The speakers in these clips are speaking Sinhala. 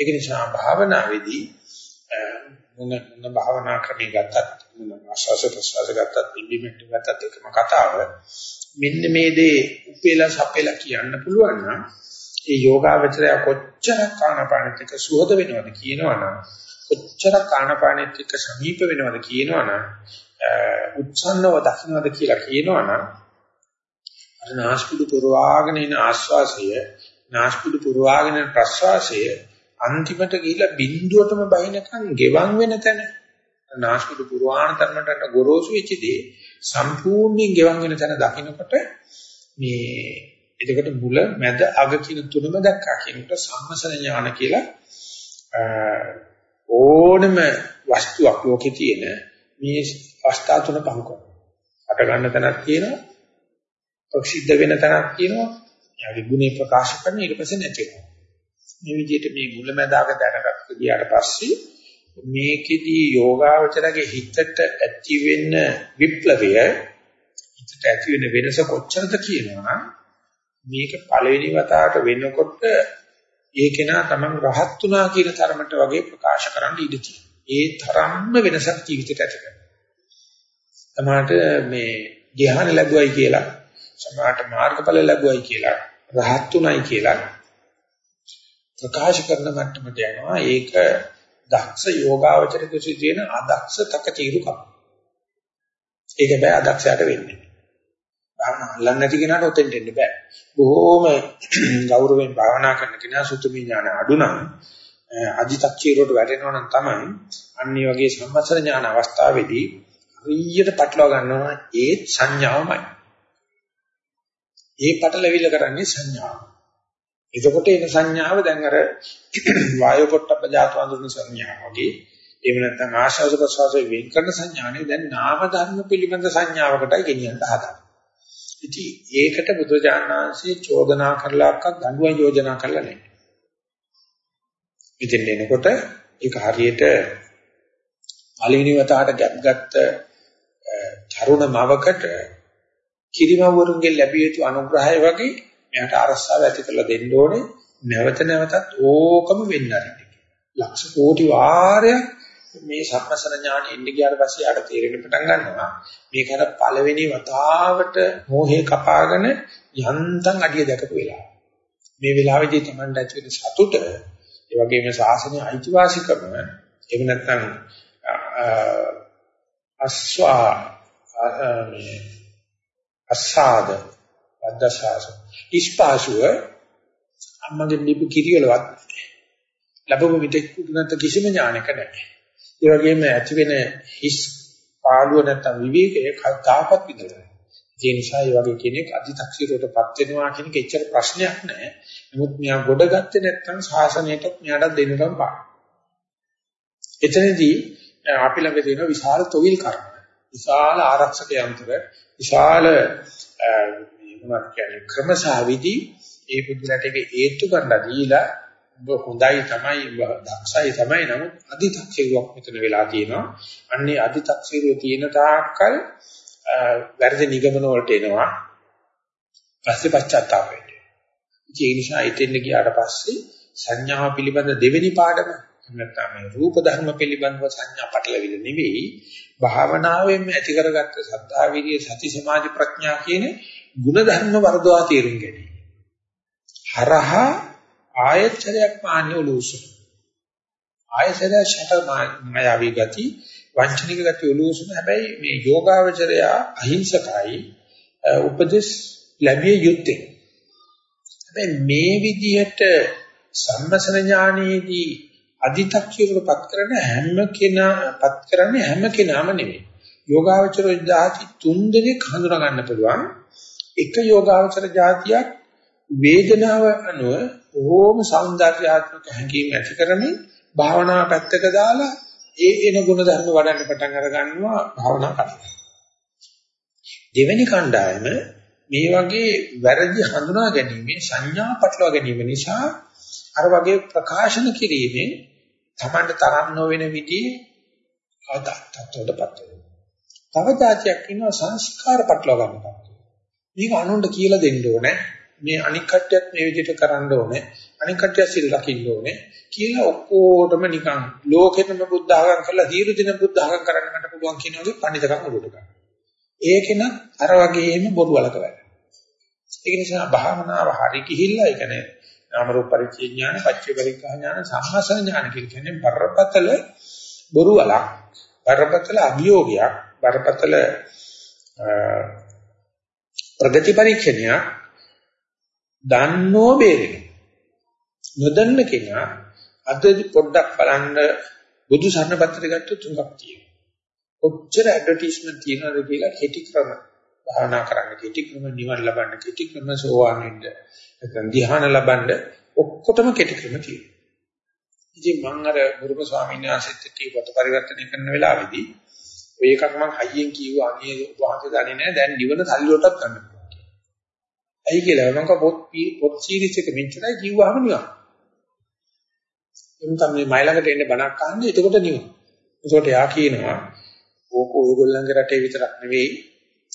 ඒක නිසා භාවනාවේදී මොන මොන භාවනා ක්‍රමී ගත්තත් මොන ආශාස ප්‍රසවාස ගත්තත් පිම්බිමෙන්ට ගත්තත් එකම කතාව. මෙන්න මේ දේ උපේලා සපේලා කියන්න පුළුවන් නම් ඒ යෝගාවචරය කොච්චර කාණපාණිත් එක්ක සුහද වෙනවද කියනවනම් කොච්චර කාණපාණිත් එක්ක සමීප වෙනවද කියනවනම් උත්සන්නව දකින්නවද කියලා කියනවනම් අර නාස්පුඩු පුරවාගෙන ඉන ආස්වාසය නාස්පුඩු පුරවාගෙන ප්‍රස්වාසය අන්තිමට ගිහිලා බිඳුවටම බහිනකන් ගෙවන් වෙන තැන නාස්පුඩු පුරවාණ තරමට ගොරෝසු වෙච්ච දේ සම්පූර්ණයෙන් ගෙවන් වෙන තැන දකින්නකොට මේ එතකොට මුල මැද අග කියන තුනම දැක්කා කියනකොට සම්මසන ඥාන කියලා ඕනම වස්තුවක් ලෝකේ තියෙන මේ අවස්ථා තුන පහු කරනවා. අට ගන්න තැනක් තියෙනවා. ප්‍රසිද්ධ වෙන තැනක් තියෙනවා. යාගේ ගුණේ ප්‍රකාශ කරන ඊට පස්සේ නැති වෙනවා. මේ විදිහට මේ මුලැමැදාක දැනගත්ත ගියාට පස්සේ මේකෙදී යෝගාවචරගේ හිතට ඇති වෙන විප්ලවය හිතට ඇති වෙන වෙනස කොච්චරද කියනවනම් මේක පළවෙනි වතාවට වෙනකොට ඒකේනා තමන් රහත් වුණා කියන තරමට වගේ ප්‍රකාශ කරන්න ඉඩ තියෙනවා. ඒ තරම්ම වෙනසක් ජීවිතයට ඇති කරනවා. සමහරට මේ ධ්‍යාන ලැබුවයි කියලා සමහරට මාර්ගඵල ලැබුවයි කියලා රහත් උනායි කියලා ප්‍රකාශ කරන මට්ටමට යනවා ඒක දක්ෂ යෝගාවචරක සිදුවෙන අදක්ෂ තකතිරුකම ඒක බෑ අදක්ෂයට වෙන්නේ භාවනා අල්ලන්නේ නැති කෙනාට ඔතෙන්ට එන්න බෑ බොහෝම ගෞරවයෙන් භාවනා කරන කෙනා සුතුමි ඥාන අඩු නම් අධිතක්ෂීරෝට වැටෙනවා නම් තමයි අනිත් වගේ සම්මස්තර ඥාන අවස්ථාවේදී හරියට පටලවා ගන්නවා ඒ සංඥාවමයි. ඒ පටලවිල්ල කරන්නේ සංඥාව. එතකොට එන සංඥාව දැන් අර වායු පොට්ටබ්බ ජාත වඳුන සංඥාව වගේ එහෙම නැත්නම් ආශාස ප්‍රසවාසයේ වෙන් කරන සංඥානේ දැන් නාම ධර්ම පිළිබඳ සංඥාවකටයි ගෙනියන්න හදන්නේ. ඉතින් ඒකට බුදුජානනාංශයේ චෝදනා කරලාක්වත් දඬුවම් යෝජනා කරලා නැහැ. ඉතින් එනකොට ඒක හරියට පළවෙනි වතාවට ගැප් ගත්ත තරුණ මවකට කිරිමවරුන්ගෙන් ලැබිය යුතු අනුග්‍රහය වගේ මෙයාට අරස්සාව ඇති කරලා දෙන්න ඕනේ. නැවත නැවතත් ඕකම වෙන්න ආරින්න ලක්ෂ කෝටි වාරයක් මේ සම්මසන ඥාන එන්න ගියාට පස්සේ යාට තේරෙන්න පටන් ගන්නවා. මේක අර පළවෙනි වතාවට මොහේ කපාගෙන යන්තම් අඩිය දැකපු වෙලාව. මේ වෙලාවේදී Tamanට ඇති වෙන සතුට ඒ වගේම සාසනීය අයිතිවාසිකම එහෙම නැත්නම් අස්වා අසාද වද්දසාස ඉස්පාසුව අම්මගේ දීපු කිරියලවත් ලැබුව මිත්‍යක් උනත කිසිම ඥානක නැහැ. ඒ වගේම ඇති වෙන හිස් පාළුව නැත්නම් විවේකයේ කතාපත් විදලා. ඒ නිසා මේ වගේ කෙනෙක් අධි탁සිරයටපත් වෙනවා කියන එක එච්චර ප්‍රශ්නයක් නෑ. නමුත් මෙයා ගොඩ ගත්තේ නැත්නම් ශාසනයටත් මෙයාට දෙන්නටම බෑ. එතනදී අපි ළඟ තියෙන විශාල තොවිල් කර්ම විශාල ආරක්ෂක යන්ත්‍ර විශාල මොනවද කියන්නේ ක්‍රමසාවිදි ඒ පුදුලට ඒක හේතු කරලා දීලා ඔබ හොඳයි තමයි ඔබ දක්ෂයි තමයි. නමුත් අධි탁සිරුවක් මෙතන වෙලා තියෙනවා. අන්නේ අධි탁සිරුව තියෙන තාක්කල් වැරදි නිගමන වලට එනවා. පස්සේ පශ්චාත්තාප වෙන්නේ. ඒ නිසා ඉතින් ගියාට පස්සේ සංඥා පිළිබඳ දෙවෙනි පාඩම නැත්නම් මේ රූප ධර්ම පිළිබඳව සංඥා පටලවිල නෙවෙයි භාවනාවෙන් ඇති කරගත්ත සද්ධා විරිය සති සමාධි ප්‍රඥා කියන ගුණ ධර්ම වර්ධවා තේරුම් ගැනීම. හරහා ආයතරයක් මාන්‍ය උලුසුන. ආයතරය ෂට මායාවී ගති වංචනික ගති උලුසුන හැබැයි මේ යෝගාවචරය අහිංසකයි උපදේශ ලැබිය යුත්තේ. හැබැයි මේ විදිහට සම්මසන ඥානයේදී අදි탁චිරකපත් කරන හැම කෙනාපත් කරන්නේ හැම කෙනාම නෙවෙයි. යෝගාවචර જાති තුන් දෙනෙක් හඳුනා ගන්න පුළුවන්. එක යෝගාවචර જાතියක් වේදනාව අනුව ඕම సౌందర్యාත්මක හැඟීම් ඇති කරමින් භාවනා පැත්තක දාලා ඒ එන ගුණ ධර්ම වඩන්න පටන් අර ගන්නවා භාවනා කරලා. දෙවෙනි කණ්ඩායම මේ වගේ වැරදි හඳුනා ගැනීම සංඥා පටලවා ගැනීම නිසා අර වගේ ප්‍රකාශන කිරීමෙන් තමන්ට තරම් නොවන විදිහේ ආදත්තටපත් වෙනවා. තව જાතියක් ඉන්නවා සංස්කාර පටලවා ගන්නවා. මේක අනුන්ට කියලා දෙන්න ඕනේ. මේ අනික් කට්ටියත් මේ විදිහට කරන්න ඕනේ. අනික කට්ටිය සිල් රකින්න ඕනේ කියලා ඔක්කොටම නිකන් ලෝකෙටම බුද්ධ ආගම් කරලා දීරු දින බුද්ධ ආගම් කරන්න මට පුළුවන් කියන වගේ පඬිතකම් උඩට ගන්න. ඒකෙන අර වගේම බොරු වලක වැඩ. ඒ නිසා භාවනාව හරි ගිහිල්ලා ඒ කියන්නේ නාම රූප පරිච්ඡේ ඥාන, පච්චේ පරික්ඛා ඥාන, සම්මාසන ඥාන කියන්නේ බරපතල බොරු වලක්, බරපතල අභියෝගයක්, බරපතල ප්‍රගති පරීක්ෂණයක් දන්නෝ බේරෙන. නොදන්න කෙනා අද පොඩ්ඩක් බලන්න බුදු සරණ පත්‍රය ගත්තොත් තුනක් තියෙනවා. කොච්චර ඇඩ්වර්ටයිස්මන්ට් තියෙනවද කියලා කෙටි ක්‍රම භාවනා කරන්න කෙටි ක්‍රම නිවන ලබන්න කෙටි ක්‍රම සෝවාන් වෙන්න නැත්නම් ධ්‍යාන ලබන්න ඔක්කොටම කෙටි ක්‍රම තියෙනවා. ඉතින් මම අර ගුරුම ස්වාමීන් වහන්සේත් එක්ක පොත පරිවර්තනය කරන වෙලාවේදී ඔය එකක් මම හයියෙන් කිව්වා අනේ වහන්සේ දන්නේ නැහැ දැන් නිවන සල්ලි වලටත් ගන්න පුළුවන් කියලා. ඇයි කියලා මම පොත් පොත් සීරීස් එක මෙච්චරයි කිව්වහම නිවන්. එම් තමයි මයිලඟට එන්න බණක් අහන්නේ එතකොට නිවන්. එතකොට යා කියනවා ඕක ඔයගොල්ලන්ගේ රටේ විතරක් නෙවෙයි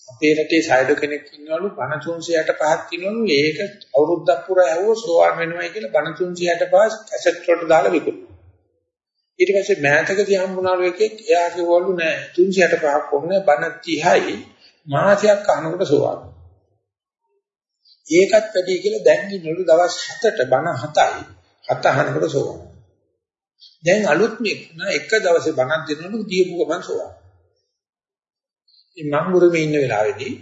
අපේ රටේ සයඩ කෙනෙක් ඉන්නවලු බණ 365ක් තියෙනවලු ඒක අවුරුද්දක් පුරා ඇහුවෝ සෝවාන් වෙනවයි කියලා බණ 365 කැසට් වලට දාලා විකුණනවා. ඊට පස්සේ මෑතකදී හම්බුණාලු එකෙක් එයා කිව්වලු නෑ 365ක් ඕනේ බණ 30යි මාසයක් අහනකොට සෝවාන්. ඒකත් වැඩි කියලා දැන් ඉන්නලු දවස් 7ට බණ 7යි 7 අහනකොට සෝවාන්. දැන් අලුත් මේ එක දවසේ බණක් දෙනවලු දීපු ගමන් සෝවාන්. මම මුරුමේ ඉන්න වෙලාවේදී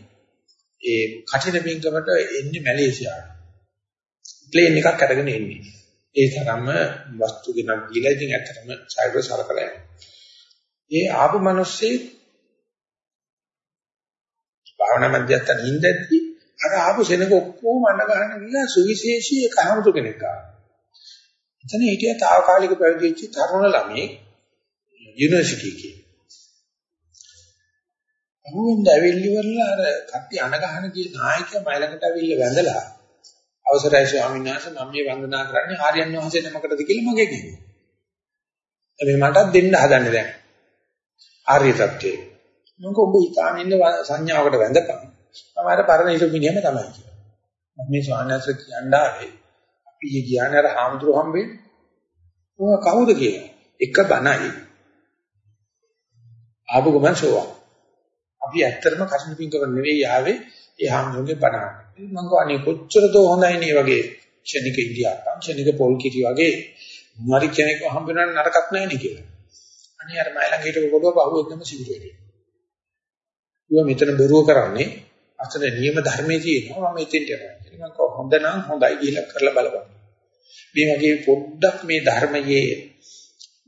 ඒ කටින බින්කමට එන්නේ මැලේසියාවට. ප්ලේන් එකක් අරගෙන එන්නේ. ඒ තරම්ම වස්තු ගෙනත් දීලා ඉතින් ඇත්තටම සයිබර් සලකලා යනවා. ඒ ආපු මිනිස්සේ භාවනා මධ්‍යස්ථාන හින්දැද්දි අර ආපු සෙනග ඔක්කොම අඬ ගන්න ගිහලා සුවිශේෂී එක හමුතු කෙනෙක් ආවා. එතන හිටිය తాවකාලික පැවිදි වෙච්ච තරුණ ළමයි යුනිවර්සිටි එකේ. අහුවෙන්ද ඇවිල්ලි වරලා අර කට්ටි අණ ගහන කී නායකයා මයිලකට ඇවිල්ලා වැඳලා අවසරයි ස්වාමීන් වහන්සේ මම මේ වන්දනා කරන්නේ ආර්යයන් වහන්සේ නමකටද කියලා මගේ කිව්වා. මේ මටත් දෙන්න හදන්නේ දැන්. ආර්ය සත්‍යය. මොකද ඔබ ඊතාන ඉන්න සංඥාවකට වැඳපන්. මම අර පරණ ඉරු මිනිහම තමයි කියලා. මම මේ ස්වාමීන් වහන්සේ කියන්න ආවේ අපි ඊ ගියානේ අර හාමුදුරුවෝ හම්බෙන්නේ. ඔය කවුද කියලා. එක බණයි. ආපු ගමන් සෝවා. අපි ඇත්තටම කර්ම පිංකම නෙවෙයි ආවේ ඒ හාමුදුරන්ගේ බණ අහන්න. මම කවන්නේ කොච්චර දෝ හොඳයි නේ වගේ ක්ෂණික ඉන්දියාප්පන් ක්ෂණික පොල් කිරි වගේ මොනවාරි කෙනෙක් හම්බ වෙනා නරකක් නැහැ නේ කියලා. අනේ අර මයි ළඟ හිටපු කොටුව පහුවෙන්නම සිදු වෙන්නේ. ඌව මෙතන බොරුව කරන්නේ අතර නියම ධර්මයේ තියෙනවා මම එතෙන්ට යනවා කියලා. මම කොහොමද නම් හොඳයි කියලා කරලා බලපන්. මේ වගේ පොඩ්ඩක් මේ ධර්මයේ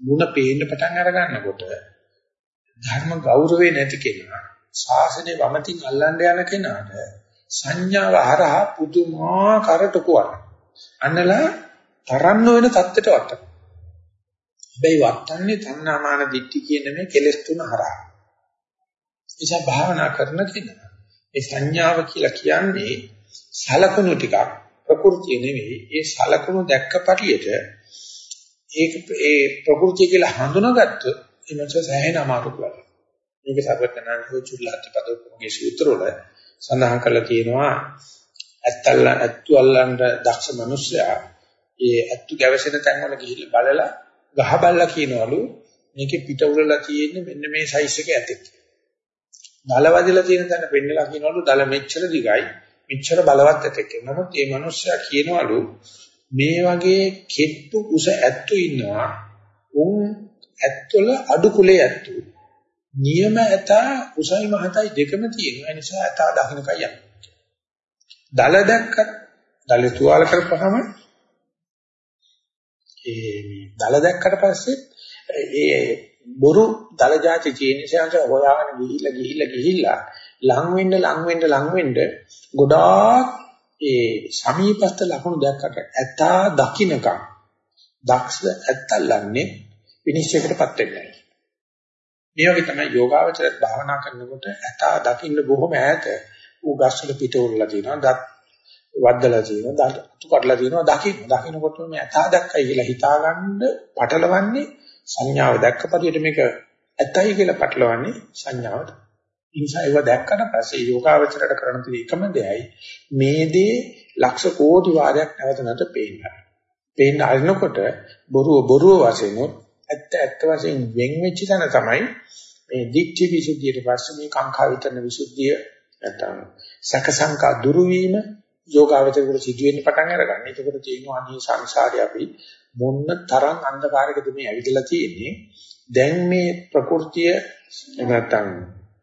ಗುಣ පේන්න පටන් අර ගන්නකොට ධර්ම ගෞරවේ නැති කෙනා ශාසනේ වමතින් අල්ලන්න යන කෙනාට සංඥාව හරහා පුදුමාකාර ටකුවක්. අන්නලා තරන්න වෙන தත්තට වට. හැබැයි වටන්නේ තණ්හාමාන දිට්ඨි කියන මේ කෙලෙස් තුන හරහා. එيشා භාවනා කරන කෙනා මේ සංඥාව කියලා කියන්නේ සලකුණු ටිකක් ප්‍රകൃතිය නෙවෙයි. ඒ සලකුණු දැක්ක පටියට ඒක ඒ ප්‍රകൃතිය කියලා හඳුනාගත්තොත් එමන්ස සෑහෙන අමාරුක් වැඩ. මේක සර්වඥාන්සේ චුල්ලාතිපදෝපමගේ සූත්‍රවල සඳහන් කරලා තියෙනවා ඇත්තල්ල ඇත්තු අල්ලන්න දක්ෂ මිනිස්සයා ඒ ඇත්තු ගැවසෙන තැන් වල ගිහිල්ලා බලලා ගහ බල්ලා කියනවලු මේකේ පිට උරලා තියෙන්නේ මෙන්න මේ සයිස් එකේ ඇතෙක්. දල වදිලා තියෙන තැන පෙන්නලා කියනවලු දල මෙච්චර දිගයි මෙච්චර බලවත් ඇතෙක්. නමුත් මේ මිනිස්සයා කියනවලු මේ වගේ කෙට්ටු උස ඇත්තු ඉන්නවා උන් ඇත්තොල අඩු කුලේ ඇත්තු. නියම ඇතා උසයි මහතයි දෙකම තියෙනවා. ඒ නිසා ඇතා දකින්නකයි යන්නේ. දල දැක්කත් දල තුවාල කරපුවාම ඒ දල දැක්කට පස්සේ ඒ බොරු දල જાති තියෙන නිසා හොයාගෙන ගිහිල්ලා ගිහිල්ලා ගිහිල්ලා ලං වෙන්න ලං වෙන්න ලං වෙන්න ගොඩාක් ඒ සමීපස්ත ලකුණු දැක්කට ඇතා දකින්නකම් දක්ෂ ඇත්තල්ලන්නේ විනිශ්චයකටපත් වෙන්නේ මේ වගේ තමයි යෝගාවචර භාවනා කරනකොට ඇතා දකින්න බොහොම ඈත ඌ ගස්වල පිට උරලා තියෙනවා දත් වද්දලා තියෙනවා දත් තු කඩලා තියෙනවා දකින්න. දකින්නකොට මේ ඇතා දැක්කයි කියලා හිතාගන්න පටලවන්නේ සංඥාව දැක්ක පරියට මේක ඇතයි කියලා පටලවන්නේ සංඥාවට. ඉන්සා ඒව දැක්කට පස්සේ යෝගාවචරයට කරන තියෙ එකම දෙයයි මේ දේ ලක්ෂ කෝටි වාරයක් නැවත නැවත පේනවා පේන්න අරිනකොට බොරුව බොරුව වශයෙන් ඇත්ත ඇත්ත වශයෙන් වෙන් වෙච්ච තැන තමයි මේ දික්ටි විසුද්ධියට පස්සේ මේ කාංකා විතරන විසුද්ධිය නැත්නම් සකසංකා දුරු වීම යෝගාවචරයට සිදු වෙන්න පටන් අරගන්න. ඒකකොට තියෙනවා අනිත් සංසාරේ අපි මොන්න තරම් අන්ධකාරයකද මේ ඇවිදලා තියෙන්නේ. දැන් මේ ප්‍රകൃතිය නැත්නම්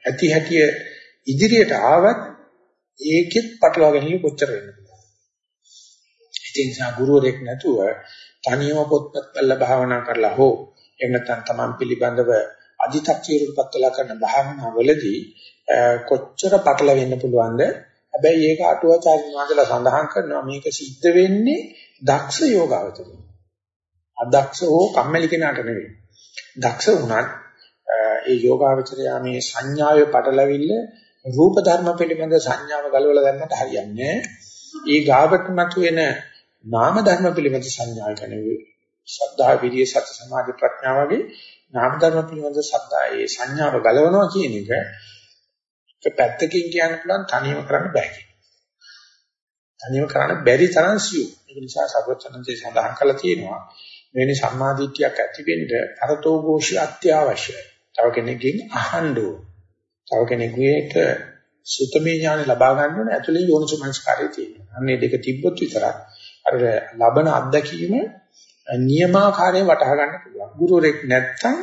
ඇති හැටිය ඉදිරියට ආවත් ඒකෙත් පටලවා ගැනීම කොච්චර වෙන්නද? ඒ නිසා ගුරුවරයෙක් නැතුව තනියම පොත්පත් බලලා භාවනා කරලා හෝ එහෙම නැත්නම් Taman පිළිබඳව අධිතක්තියකටපත් වෙලා කරන භාවනාවලදී කොච්චර පටල වෙන්න පුළුවන්ද? හැබැයි ඒක අටුවාචාර්ය වහන්සේලා සඳහන් කරනවා මේක සිද්ධ වෙන්නේ දක්ෂ යෝගාවචරය. අදක්ෂ හෝ කම්මැලි කෙනාට නෙවෙයි. දක්ෂ වුණත් ඒ යෝගාවචරය මේ සංඥාවේ පටලවිල්ල රූප ධර්ම පිළිබඳ සංඥාව ගලවලා ගන්නට හරියන්නේ ඒ ගාවට මතුවෙන නාම ධර්ම පිළිබඳ සංඥා කනේ ශ්‍රද්ධා විරිය සති සමාධි ප්‍රඥා වගේ නාම ධර්ම පිළිබඳ සද්දා ඒ සංඥාව ගලවනවා කියන එක ඒක පැත්තකින් කියන්න පුළුවන් තනියම කරන්න බෑ කියන. තනියම කරන්න බැරි තරම් සියු. ඒක නිසා සර්වචනන්සේ සඳහන් කළා තියෙනවා මෙවැනි සම්මාදිටියක් ඇති වෙන්න අරතෝ ഘോഷය අත්‍යවශ්‍යයි. තව කෙනෙක්ගෙන් අහන්න ඕන. තව කෙනෙකුට සුතමේ ඥාන ලබා ගන්න ඕන ඇතුළේ යෝනිසමනස්කාරය තියෙනවා. අන්නේ දෙක තිබ්බොත් විතරක් අර ලබන අත්දැකීම නියමාකාරයෙන් වටහා ගන්න පුළුවන්. ගුරුවරෙක් නැත්තම්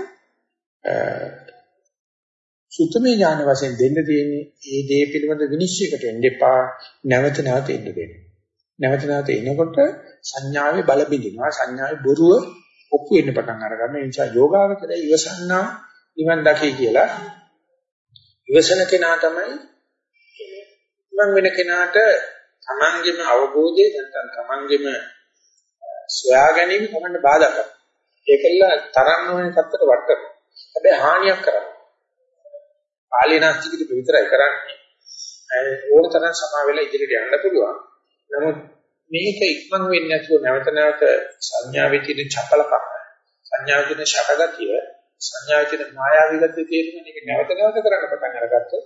සුතමේ ඥාන වශයෙන් දෙන්න තියෙන්නේ ඒ දේ පිළිබඳ විනිශ්චයකට එන්න එපා. නැවත නැවත එන්න දෙන්න. නැවත නැවත එනකොට සංඥාවේ බල බිඳිනවා. සංඥාවේ බොරුව ඔප්පු වෙන්න පටන් අරගන්න. ඒ නිසා යෝගාවචරය ඉවසන්නා නිවන් දකි කියලා ඉවසන කෙනා තමයි මං වෙන කෙනාට තමන්ගේම අවබෝධය නැත්නම් තමන්ගේම සොයා ගැනීම තමන්ට බාධා කරනවා. ඒකilla තරම් නොවන තත්ත්වයට වට කරනවා. හැබැයි හානියක් කරනවා. පාලිනාස්තිකිට විතරයි කරන්නේ. ඕන තරම් සමා වෙලා ඉදිරියට යන්න පුළුවන්. නමුත් මේක ඉක්මන් වෙන්නේ නැතුව නැවත නැවත සංඥාවේ තියෙන චපලකම සංඥාවේ තියෙන ෂටගතිය සංඥාවේ තියෙන මායාවී ගතිය තේරුම් මේක නැවත නැවත කරන්න පටන් අරගත්තොත්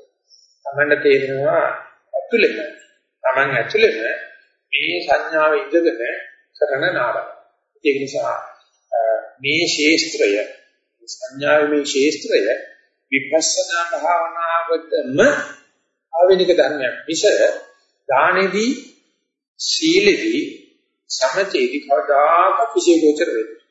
තමන්න තේරෙනවා ඇතුළෙම තමන් ඇතුළෙම මේ සංඥාව ඉඳගෙන කරන නාඩගම. ඒක නිසා මේ ශේස්ත්‍රය සංඥාවේ මේ ශේස්ත්‍රය විපස්සනා භාවනාවතම ආවෙනික ධර්මයක්. මිස දානෙදී සීලෙදී සමතේදී කවදාකවත් විශේෂ ගෝචර වෙන්නේ.